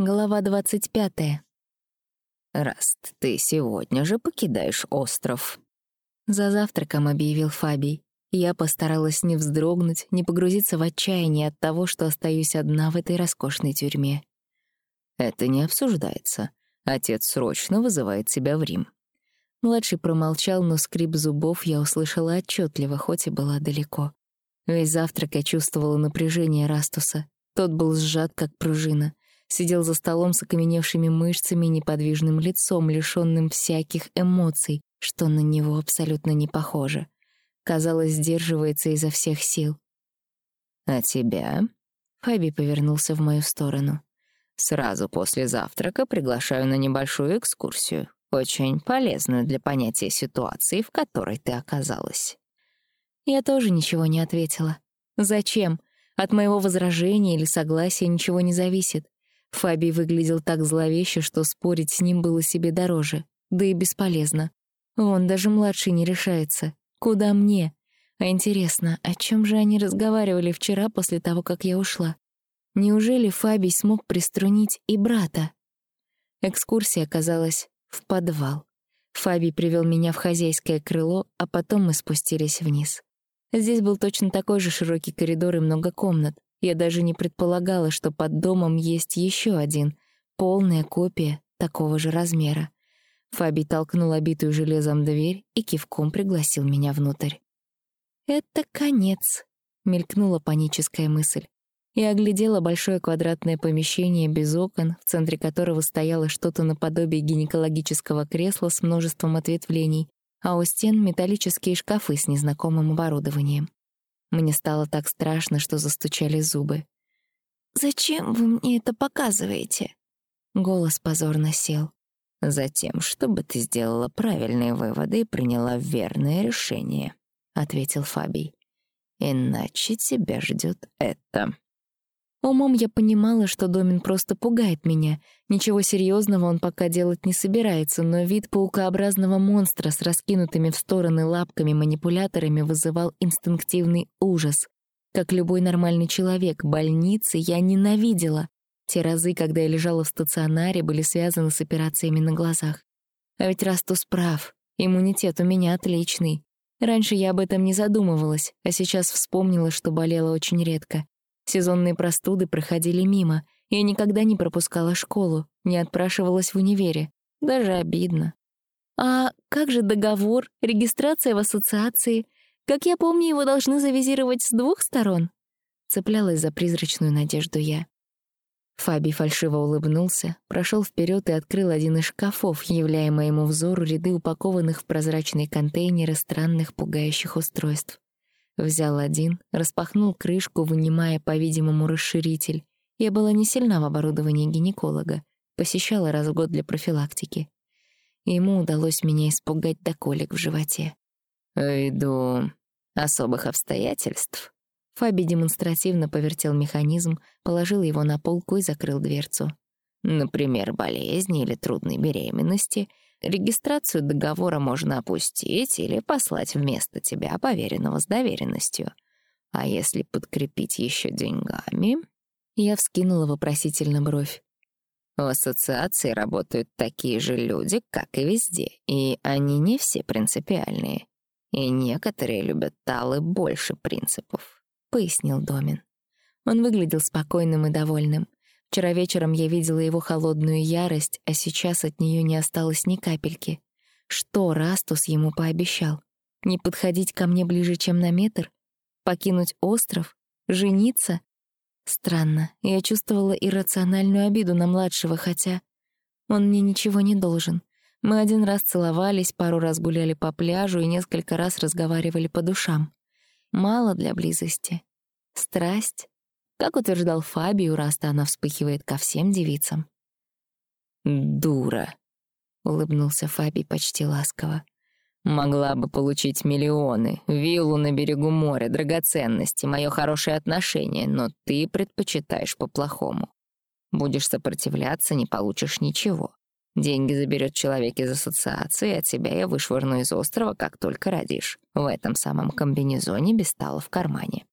Глава двадцать пятая. «Раст, ты сегодня же покидаешь остров», — за завтраком объявил Фабий. Я постаралась не вздрогнуть, не погрузиться в отчаяние от того, что остаюсь одна в этой роскошной тюрьме. «Это не обсуждается. Отец срочно вызывает тебя в Рим». Младший промолчал, но скрип зубов я услышала отчетливо, хоть и была далеко. Весь завтрак я чувствовала напряжение Растуса. Тот был сжат, как пружина сидел за столом с окаменевшими мышцами и неподвижным лицом, лишённым всяких эмоций, что на него абсолютно не похоже. Казалось, сдерживается изо всех сил. «А тебя?» — Фаби повернулся в мою сторону. «Сразу после завтрака приглашаю на небольшую экскурсию, очень полезную для понятия ситуации, в которой ты оказалась». Я тоже ничего не ответила. Зачем? От моего возражения или согласия ничего не зависит. Фабий выглядел так зловеще, что спорить с ним было себе дороже, да и бесполезно. Он даже младший не решается. Куда мне? А интересно, о чем же они разговаривали вчера после того, как я ушла? Неужели Фабий смог приструнить и брата? Экскурсия оказалась в подвал. Фабий привел меня в хозяйское крыло, а потом мы спустились вниз. Здесь был точно такой же широкий коридор и много комнат. Я даже не предполагала, что под домом есть еще один, полная копия такого же размера. Фаби толкнул обитую железом дверь и кивком пригласил меня внутрь. «Это конец», — мелькнула паническая мысль. Я оглядела большое квадратное помещение без окон, в центре которого стояло что-то наподобие гинекологического кресла с множеством ответвлений, а у стен — металлические шкафы с незнакомым оборудованием. Мне стало так страшно, что застучали зубы. «Зачем вы мне это показываете?» Голос позорно сел. «Затем, чтобы ты сделала правильные выводы и приняла верное решение», — ответил Фабий. «Иначе тебя ждет это». Умом я понимала, что Домин просто пугает меня. Ничего серьезного он пока делать не собирается, но вид паукообразного монстра с раскинутыми в стороны лапками-манипуляторами вызывал инстинктивный ужас. Как любой нормальный человек, больницы я ненавидела. Те разы, когда я лежала в стационаре, были связаны с операциями на глазах. А ведь Растус прав, иммунитет у меня отличный. Раньше я об этом не задумывалась, а сейчас вспомнила, что болела очень редко. Сезонные простуды проходили мимо. Я никогда не пропускала школу, не отпрашивалась в универе. Даже обидно. А как же договор, регистрация в ассоциации? Как я помню, его должны завизировать с двух сторон. Цеплялась за призрачную надежду я. Фаби фальшиво улыбнулся, прошел вперед и открыл один из шкафов, являя моему взору ряды упакованных в прозрачные контейнеры странных пугающих устройств. Взял один, распахнул крышку, вынимая, по-видимому, расширитель. Я была не сильна в оборудовании гинеколога, посещала раз в год для профилактики. Ему удалось меня испугать до колик в животе. «Ввиду особых обстоятельств», Фаби демонстративно повертел механизм, положил его на полку и закрыл дверцу. «Например, болезни или трудной беременности — Регистрацию договора можно опустить или послать вместо тебя поверенного с доверенностью. А если подкрепить еще деньгами...» Я вскинула вопросительно бровь. В ассоциации работают такие же люди, как и везде, и они не все принципиальные. И некоторые любят талы больше принципов, — пояснил Домин. Он выглядел спокойным и довольным. Вчера вечером я видела его холодную ярость, а сейчас от нее не осталось ни капельки. Что Растус ему пообещал? Не подходить ко мне ближе, чем на метр? Покинуть остров? Жениться? Странно, я чувствовала иррациональную обиду на младшего, хотя он мне ничего не должен. Мы один раз целовались, пару раз гуляли по пляжу и несколько раз разговаривали по душам. Мало для близости. Страсть как утверждал Фабию, Раста она вспыхивает ко всем девицам. «Дура», — улыбнулся Фаби почти ласково. «Могла бы получить миллионы, виллу на берегу моря, драгоценности, мое хорошее отношение, но ты предпочитаешь по-плохому. Будешь сопротивляться, не получишь ничего. Деньги заберет человек из ассоциации, а тебя я вышвырну из острова, как только родишь. В этом самом комбинезоне без стала в кармане.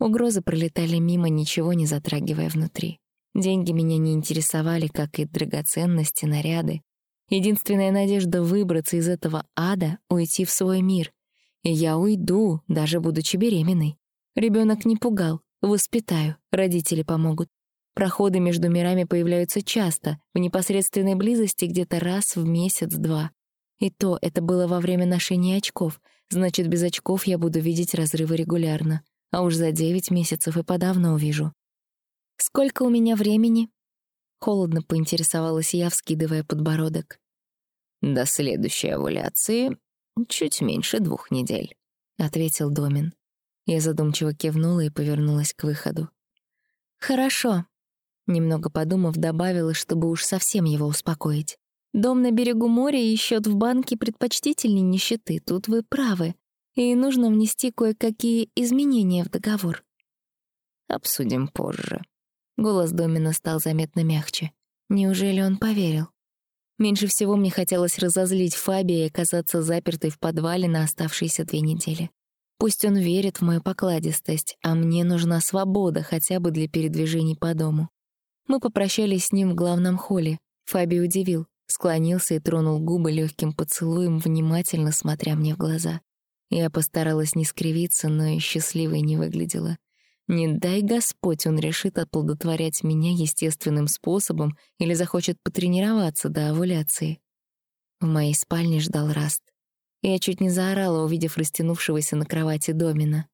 Угрозы пролетали мимо, ничего не затрагивая внутри. Деньги меня не интересовали, как и драгоценности, наряды. Единственная надежда выбраться из этого ада — уйти в свой мир. И я уйду, даже будучи беременной. Ребенок не пугал, воспитаю, родители помогут. Проходы между мирами появляются часто, в непосредственной близости где-то раз в месяц-два. И то это было во время ношения очков, значит, без очков я буду видеть разрывы регулярно. А уж за девять месяцев и подавно увижу. «Сколько у меня времени?» Холодно поинтересовалась я, вскидывая подбородок. «До следующей овуляции чуть меньше двух недель», — ответил Домин. Я задумчиво кивнула и повернулась к выходу. «Хорошо», — немного подумав, добавила, чтобы уж совсем его успокоить. «Дом на берегу моря и счет в банке предпочтительнее нищеты, тут вы правы, и нужно внести кое-какие изменения в договор». «Обсудим позже», Голос Домина стал заметно мягче. Неужели он поверил? Меньше всего мне хотелось разозлить Фабия и оказаться запертой в подвале на оставшиеся две недели. Пусть он верит в мою покладистость, а мне нужна свобода хотя бы для передвижений по дому. Мы попрощались с ним в главном холле. Фаби удивил, склонился и тронул губы легким поцелуем, внимательно смотря мне в глаза. Я постаралась не скривиться, но и счастливой не выглядела. Не дай Господь, он решит оплодотворять меня естественным способом или захочет потренироваться до овуляции. В моей спальне ждал Раст. Я чуть не заорала, увидев растянувшегося на кровати Домина.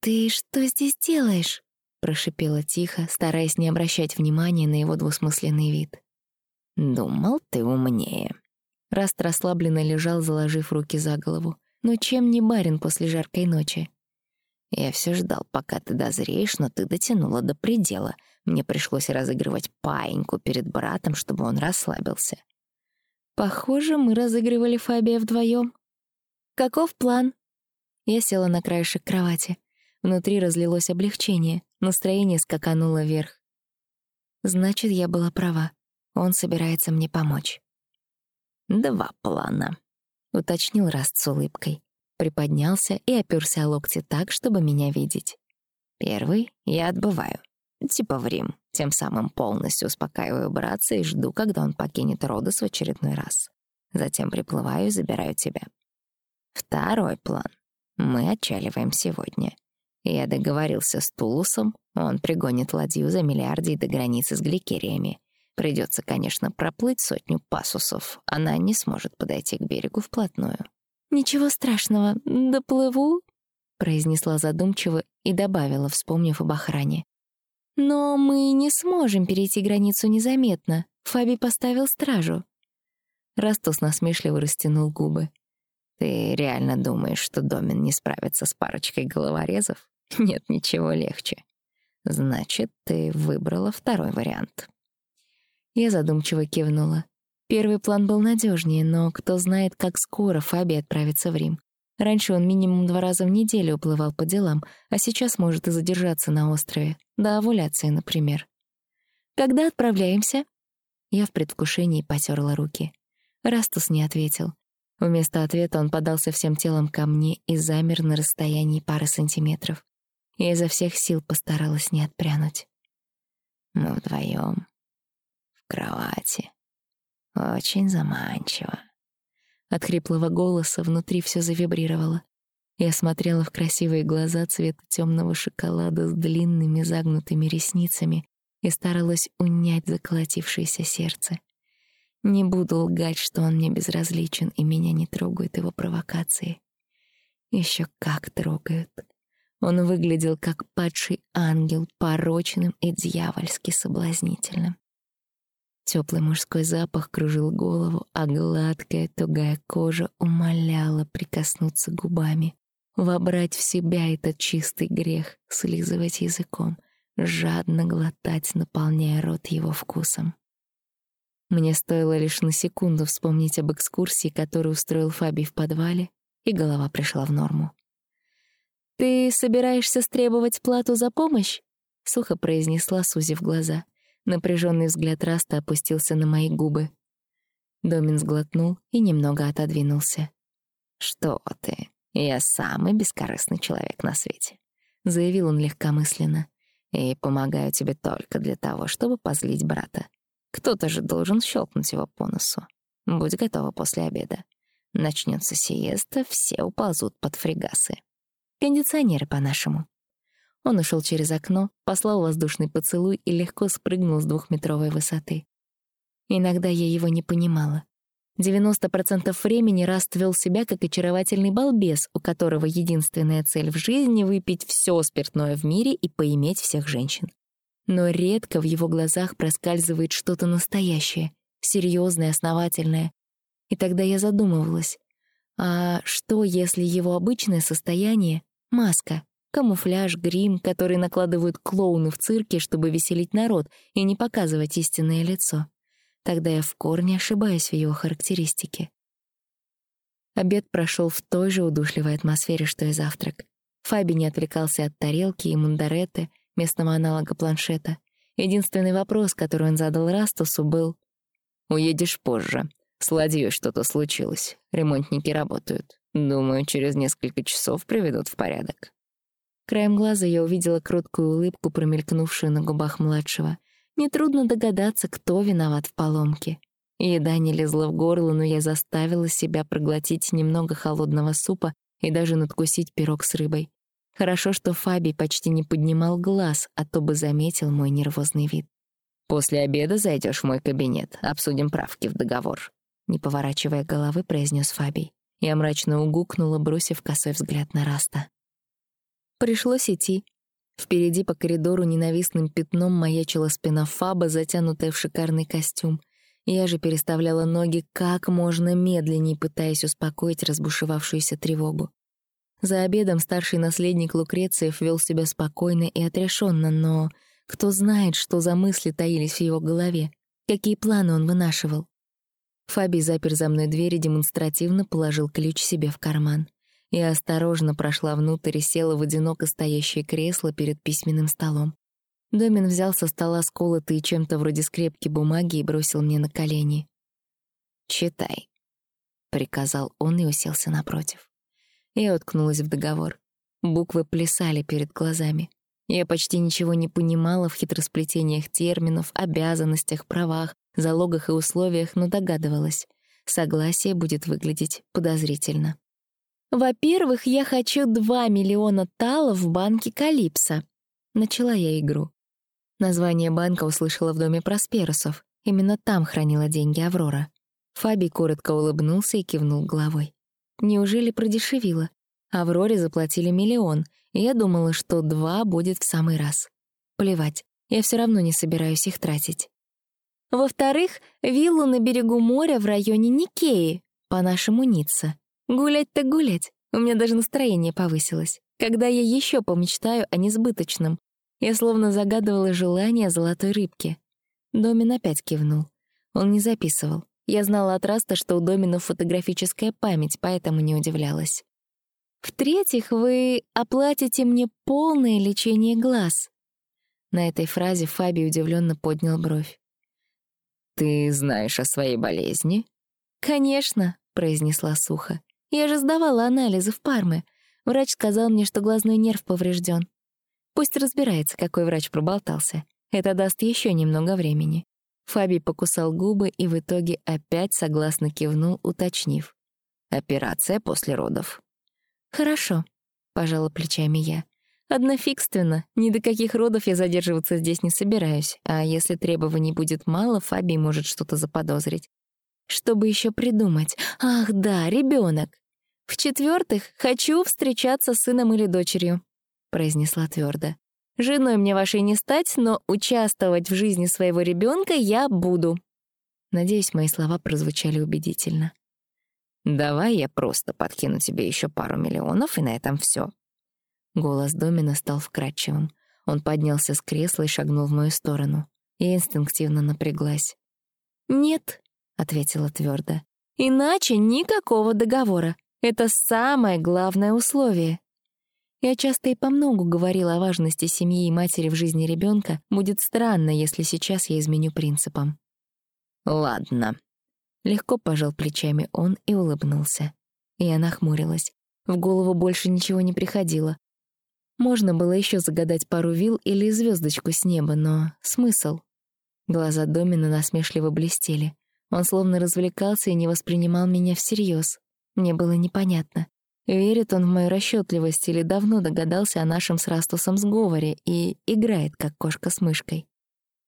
«Ты что здесь делаешь?» — прошипела тихо, стараясь не обращать внимания на его двусмысленный вид. «Думал, ты умнее». Раст расслабленно лежал, заложив руки за голову. Но чем не барин после жаркой ночи? Я все ждал, пока ты дозреешь, но ты дотянула до предела. Мне пришлось разыгрывать паиньку перед братом, чтобы он расслабился. Похоже, мы разыгрывали Фабия вдвоем. Каков план? Я села на краешек кровати. Внутри разлилось облегчение, настроение скакануло вверх. Значит, я была права. Он собирается мне помочь. «Два плана», — уточнил Раст с улыбкой приподнялся и оперся о локти так, чтобы меня видеть. Первый я отбываю, типа в Рим, тем самым полностью успокаиваю братца и жду, когда он покинет Родос в очередной раз. Затем приплываю и забираю тебя. Второй план. Мы отчаливаем сегодня. Я договорился с Тулусом, он пригонит ладью за миллиардий до границы с Гликериями. Придется, конечно, проплыть сотню пасусов. Она не сможет подойти к берегу вплотную. «Ничего страшного, доплыву», — произнесла задумчиво и добавила, вспомнив об охране. «Но мы не сможем перейти границу незаметно. Фаби поставил стражу». Растус насмешливо растянул губы. «Ты реально думаешь, что Домин не справится с парочкой головорезов? Нет ничего легче. Значит, ты выбрала второй вариант». Я задумчиво кивнула. Первый план был надежнее, но кто знает, как скоро Фаби отправится в Рим. Раньше он минимум два раза в неделю уплывал по делам, а сейчас может и задержаться на острове. До овуляции, например. «Когда отправляемся?» Я в предвкушении потерла руки. Растус не ответил. Вместо ответа он подался всем телом ко мне и замер на расстоянии пары сантиметров. Я изо всех сил постаралась не отпрянуть. «Мы вдвоем кровати», очень заманчиво. От хриплого голоса внутри все завибрировало. Я смотрела в красивые глаза цвета темного шоколада с длинными загнутыми ресницами и старалась унять заколотившееся сердце. Не буду лгать, что он мне безразличен и меня не трогают его провокации. Еще как трогают. Он выглядел как падший ангел, порочным и дьявольски соблазнительным. Теплый мужской запах кружил голову, а гладкая тугая кожа умоляла прикоснуться губами, вобрать в себя этот чистый грех, слизывать языком, жадно глотать, наполняя рот его вкусом. Мне стоило лишь на секунду вспомнить об экскурсии, которую устроил Фаби в подвале, и голова пришла в норму. «Ты собираешься стребовать плату за помощь?» — сухо произнесла, сузив глаза. Напряженный взгляд Раста опустился на мои губы. Домин сглотнул и немного отодвинулся. «Что ты? Я самый бескорыстный человек на свете», — заявил он легкомысленно. И помогаю тебе только для того, чтобы позлить брата. Кто-то же должен щелкнуть его по носу. Будь готова после обеда. Начнется сиеста, все уползут под фрегасы. Кондиционеры по-нашему. Он ушел через окно, послал воздушный поцелуй и легко спрыгнул с двухметровой высоты. Иногда я его не понимала. 90% времени Раст вел себя как очаровательный балбес, у которого единственная цель в жизни — выпить все спиртное в мире и поиметь всех женщин. Но редко в его глазах проскальзывает что-то настоящее, серьезное, основательное. И тогда я задумывалась, а что, если его обычное состояние — маска, камуфляж, грим, который накладывают клоуны в цирке, чтобы веселить народ и не показывать истинное лицо? Тогда я в корне ошибаюсь в его характеристике. Обед прошел в той же удушливой атмосфере, что и завтрак. Фаби не отвлекался от тарелки и мундареты, местного аналога планшета. Единственный вопрос, который он задал Растусу, был «Уедешь позже. С что-то случилось. Ремонтники работают. Думаю, через несколько часов приведут в порядок». Краем глаза я увидела кроткую улыбку, промелькнувшую на губах младшего — Нетрудно догадаться, кто виноват в поломке. Еда не лезла в горло, но я заставила себя проглотить немного холодного супа и даже надкусить пирог с рыбой. Хорошо, что Фаби почти не поднимал глаз, а то бы заметил мой нервозный вид. «После обеда зайдешь в мой кабинет, обсудим правки в договор», не поворачивая головы, произнес Фабий. Я мрачно угукнула, бросив косой взгляд на Раста. Пришлось идти, Впереди по коридору ненавистным пятном маячила спина Фаба, затянутая в шикарный костюм. Я же переставляла ноги как можно медленнее, пытаясь успокоить разбушевавшуюся тревогу. За обедом старший наследник Лукрециев вел себя спокойно и отрешенно, но кто знает, что за мысли таились в его голове, какие планы он вынашивал. Фаби запер за мной дверь и демонстративно положил ключ себе в карман. Я осторожно прошла внутрь и села в одиноко стоящее кресло перед письменным столом. Домин взял со стола сколотые чем-то вроде скрепки бумаги и бросил мне на колени. «Читай», — приказал он и уселся напротив. Я уткнулась в договор. Буквы плясали перед глазами. Я почти ничего не понимала в хитросплетениях терминов, обязанностях, правах, залогах и условиях, но догадывалась. Согласие будет выглядеть подозрительно. «Во-первых, я хочу 2 миллиона талов в банке Калипсо». Начала я игру. Название банка услышала в доме Просперусов. Именно там хранила деньги Аврора. Фаби коротко улыбнулся и кивнул головой. Неужели продешевило? Авроре заплатили миллион, и я думала, что два будет в самый раз. Плевать, я все равно не собираюсь их тратить. Во-вторых, виллу на берегу моря в районе Никеи, по-нашему Ницца. Гулять-то гулять. У меня даже настроение повысилось. Когда я еще помечтаю о несбыточном? Я словно загадывала желание золотой рыбки. Домин опять кивнул. Он не записывал. Я знала от Раста, что у Домина фотографическая память, поэтому не удивлялась. «В-третьих, вы оплатите мне полное лечение глаз». На этой фразе Фаби удивленно поднял бровь. «Ты знаешь о своей болезни?» «Конечно», — произнесла сухо. Я же сдавала анализы в Парме. Врач сказал мне, что глазной нерв поврежден. Пусть разбирается, какой врач проболтался. Это даст еще немного времени. Фаби покусал губы и в итоге опять согласно кивнул, уточнив. «Операция после родов». «Хорошо», — пожала плечами я. «Однофигственно. Ни до каких родов я задерживаться здесь не собираюсь, а если требований будет мало, Фаби может что-то заподозрить. Что бы еще придумать? Ах, да, ребенок. В-четвертых, хочу встречаться с сыном или дочерью, произнесла твердо. Женой мне вашей не стать, но участвовать в жизни своего ребенка я буду. Надеюсь, мои слова прозвучали убедительно. «Давай я просто подкину тебе еще пару миллионов, и на этом все. Голос Домина стал вкрадчивым. Он поднялся с кресла и шагнул в мою сторону. Я инстинктивно напряглась. «Нет», — ответила твердо. «Иначе никакого договора. Это самое главное условие. Я часто и по многу говорила о важности семьи и матери в жизни ребенка. Будет странно, если сейчас я изменю принципам. «Ладно». Легко пожал плечами он и улыбнулся. Я нахмурилась. В голову больше ничего не приходило. Можно было еще загадать пару вил или звездочку с неба, но смысл? Глаза Домина насмешливо блестели. Он словно развлекался и не воспринимал меня всерьез. Мне было непонятно, верит он в мою расчетливость или давно догадался о нашем с Растусом сговоре и играет, как кошка с мышкой.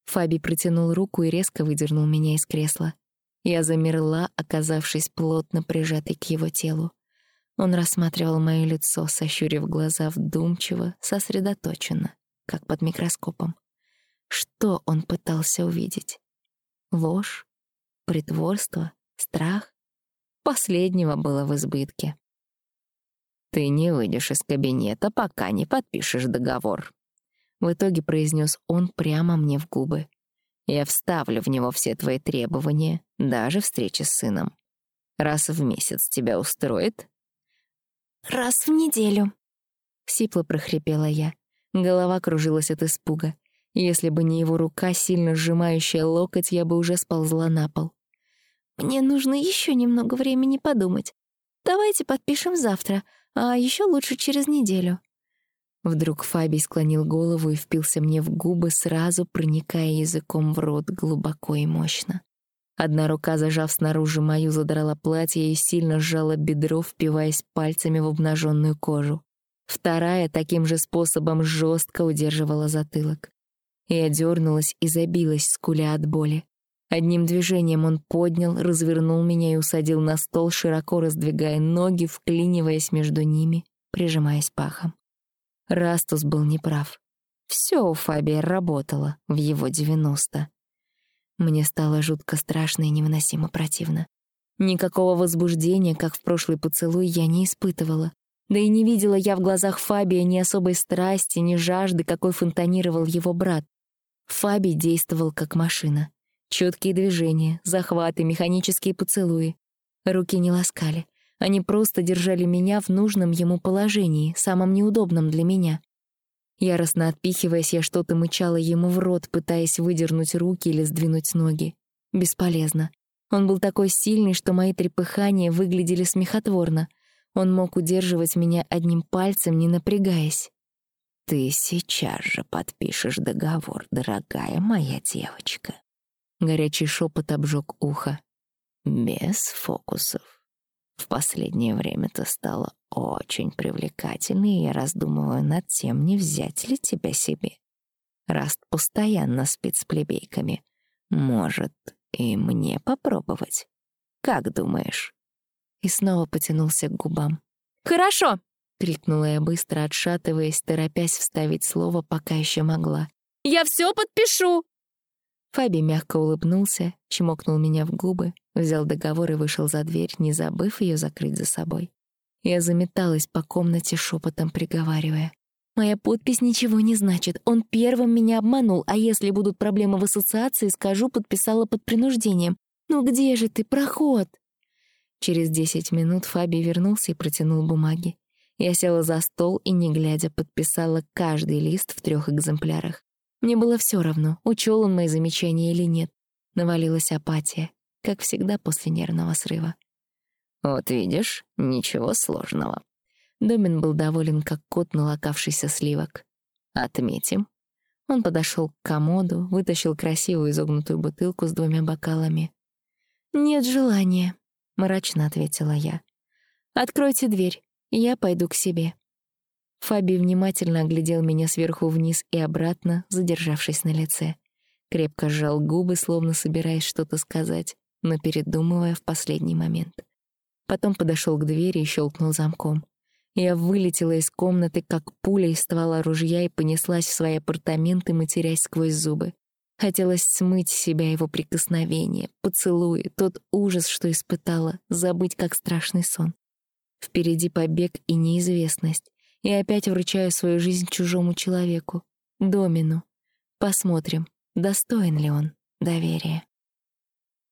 Фаби протянул руку и резко выдернул меня из кресла. Я замерла, оказавшись плотно прижатой к его телу. Он рассматривал моё лицо, сощурив глаза вдумчиво, сосредоточенно, как под микроскопом. Что он пытался увидеть? Ложь? Притворство? Страх? Последнего было в избытке. «Ты не выйдешь из кабинета, пока не подпишешь договор», — в итоге произнес он прямо мне в губы. «Я вставлю в него все твои требования, даже встречи с сыном. Раз в месяц тебя устроит?» «Раз в неделю», — сипло прохрипела я. Голова кружилась от испуга. Если бы не его рука, сильно сжимающая локоть, я бы уже сползла на пол. «Мне нужно еще немного времени подумать. Давайте подпишем завтра, а еще лучше через неделю». Вдруг Фабий склонил голову и впился мне в губы, сразу проникая языком в рот глубоко и мощно. Одна рука, зажав снаружи мою, задрала платье и сильно сжала бедро, впиваясь пальцами в обнаженную кожу. Вторая таким же способом жестко удерживала затылок. Я дернулась и забилась, скуля от боли. Одним движением он поднял, развернул меня и усадил на стол, широко раздвигая ноги, вклиниваясь между ними, прижимаясь пахом. Растус был неправ. Все у Фабия работало в его девяносто. Мне стало жутко страшно и невыносимо противно. Никакого возбуждения, как в прошлый поцелуй, я не испытывала. Да и не видела я в глазах Фабия ни особой страсти, ни жажды, какой фонтанировал его брат. Фаби действовал как машина. Чёткие движения, захваты, механические поцелуи. Руки не ласкали. Они просто держали меня в нужном ему положении, самом неудобном для меня. Яростно отпихиваясь, я что-то мычала ему в рот, пытаясь выдернуть руки или сдвинуть ноги. Бесполезно. Он был такой сильный, что мои трепыхания выглядели смехотворно. Он мог удерживать меня одним пальцем, не напрягаясь. «Ты сейчас же подпишешь договор, дорогая моя девочка», Горячий шепот обжег ухо. Без фокусов. В последнее время ты стала очень привлекательной, и я раздумываю над тем, не взять ли тебя себе. Раст постоянно спит с плебейками. Может, и мне попробовать? Как думаешь?» И снова потянулся к губам. «Хорошо!» — крикнула я быстро, отшатываясь, торопясь вставить слово, пока еще могла. «Я все подпишу!» Фаби мягко улыбнулся, чмокнул меня в губы, взял договор и вышел за дверь, не забыв ее закрыть за собой. Я заметалась по комнате, шепотом приговаривая. «Моя подпись ничего не значит. Он первым меня обманул, а если будут проблемы в ассоциации, скажу, подписала под принуждением. Ну где же ты, проход?» Через десять минут Фаби вернулся и протянул бумаги. Я села за стол и, не глядя, подписала каждый лист в трех экземплярах. Мне было все равно, учел он мои замечания или нет. Навалилась апатия, как всегда после нервного срыва. «Вот видишь, ничего сложного». Домин был доволен, как кот, налокавшийся сливок. «Отметим». Он подошел к комоду, вытащил красивую изогнутую бутылку с двумя бокалами. «Нет желания», — мрачно ответила я. «Откройте дверь, я пойду к себе». Фаби внимательно оглядел меня сверху вниз и обратно, задержавшись на лице. Крепко сжал губы, словно собираясь что-то сказать, но передумывая в последний момент. Потом подошел к двери и щелкнул замком. Я вылетела из комнаты, как пуля из ствола ружья, и понеслась в свои апартаменты, матерясь сквозь зубы. Хотелось смыть с себя его прикосновение, поцелуи, тот ужас, что испытала, забыть как страшный сон. Впереди побег и неизвестность и опять вручаю свою жизнь чужому человеку, Домину. Посмотрим, достоин ли он доверия.